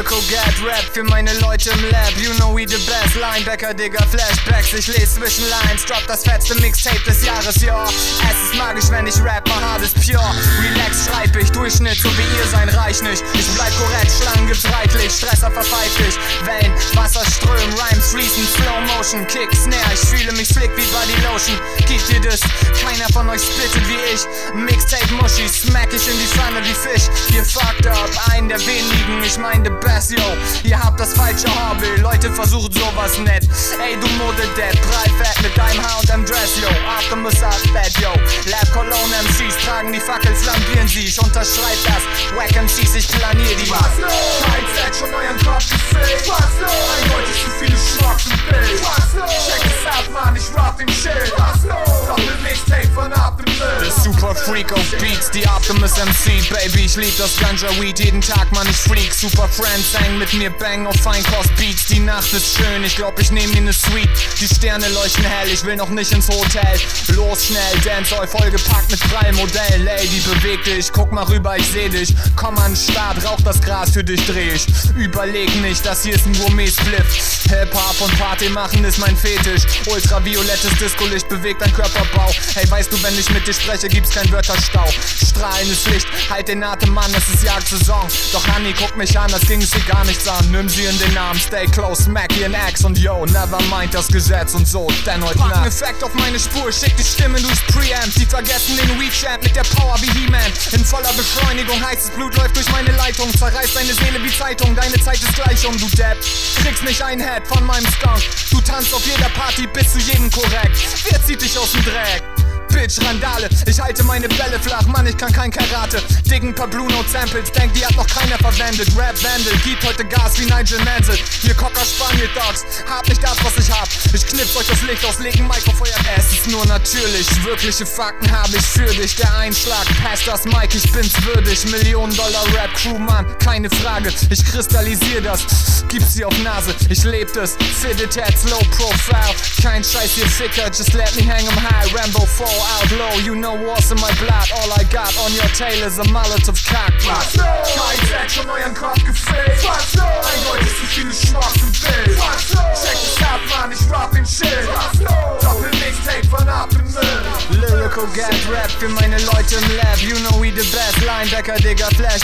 Lyrical Gap Rap für meine Leute im Lab. You know we the best. Linebacker, Digga, Flashbacks. Ich lese zwischen Lines. Drop das fetzte Mixtape des Jahres, ja. Es ist magisch, wenn ich rap, mein Hard ist pure. Durchschnitt, so wie ihr sein reich nicht. Ich bleib korrekt, Schlangen gibt's reichlich. Stresser verpfeift ich. Wellen, Wasser strömen, Rhymes fließen, Slow Motion, Kick, Snare. Ich fühle mich flick wie Body Lotion. Gibt ihr das? Keiner von euch splittet wie ich. Mixtape Muschi, smack ich in die Pfanne wie Fisch. Ihr fucked up, einen der wenigen, ich mein the best, yo. Ihr habt das falsche Hobby, Leute versucht sowas nett. Ey, du Modeldead, fett Up that, yo. Lab Cologne MCs tragen die Fackel, flambieren sie. Ich unterschreib das. Wack MCs, ich planier die. Was los? Kein Set schon euren Kopf gefällt. Was los? Eindeutig zu viele Schwarz im Bild. Was los? Check es ab, Mann, ich rap den Schild. Was los? Doppel Mixtape von Optimus. Super Freak Beats, die Optimus MC, Baby, ich lieb das Ganja Weed, jeden Tag, Mann, ich freak. Super Friends hängen mit mir, bang auf Feinkost Beats. Die Nacht ist schön, ich glaub, ich nehm mir ne Suite. Die Sterne leuchten hell, ich will noch nicht ins Hotel. Los schnell, Dancehall vollgepackt mit Prallmodell. Lady, beweg dich, guck mal rüber, ich seh dich. Komm an den Start, rauch das Gras, für dich dreh ich. Überleg nicht, das hier ist ein Gourmet-Split. Hip-Hop und Party machen ist mein Fetisch. Ultraviolettes Disco-Licht bewegt dein Körperbau. Hey, weißt du, wenn ich mit dir spreche, gibt's kein Wörterstau. Strahlendes Licht, halt den Atem an, es ist Jagdsaison. Doch Honey, guck mich an, das ging sie gar nichts an. Nimm sie in den Arm, stay close, Mackie and Axe und yo, never mind das Gesetz und so, denn heute Nacht. Effekt auf meine Spur, schick die Stimme durchs Preamp. Die vergessen den Weed-Champ mit der Power wie He-Man. In voller Beschleunigung, heißes Blut läuft durch meine Leitung. Zerreißt deine Seele wie Zeitung, deine Zeit ist gleich um, du Depp. Kriegst nicht ein Head von meinem Skunk. Du tanzt auf jeder Party, bist du jeden korrekt. Wer zieht dich aus dem Dreck? Bitch, Randale. Ich halte meine Bälle flach, Mann, ich kann kein Karate. Diggen paar Blue Note Samples, denk, die hat noch keiner verwendet. Rap Vandal, gibt heute Gas wie Nigel Mansell. Hier Cocker Spaniel Dogs, hab nicht das, was ich hab. Ich knips euch das Licht aus, leg ein Mikrofeuer. Es ist nur natürlich, wirkliche Fakten hab ich für dich. Der Einschlag, pass das Mic, ich bin's würdig. Millionen Dollar Rap Crew, Mann, keine Frage. Ich kristallisier das, gib sie auf Nase. Ich leb es, fitted heads, low profile. Kein Scheiß, ihr Ficker, just let me hang 'em high. Rambo 4 outlaw, you know what's in my blood. All I got on your tail is a mallet of cock. Los? Kein Set schon euren Kopf gefällt. Was los? Eindeutig zu viele Schwarz im Bild. Los? Check es ab, Mann, ich rap den. Was los? Doppel Mixtape von Optimus. Lyrical Gap Rap für meine Leute im Lab. You know we the best. Linebacker, Digga, Flash.